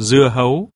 dưa hấu.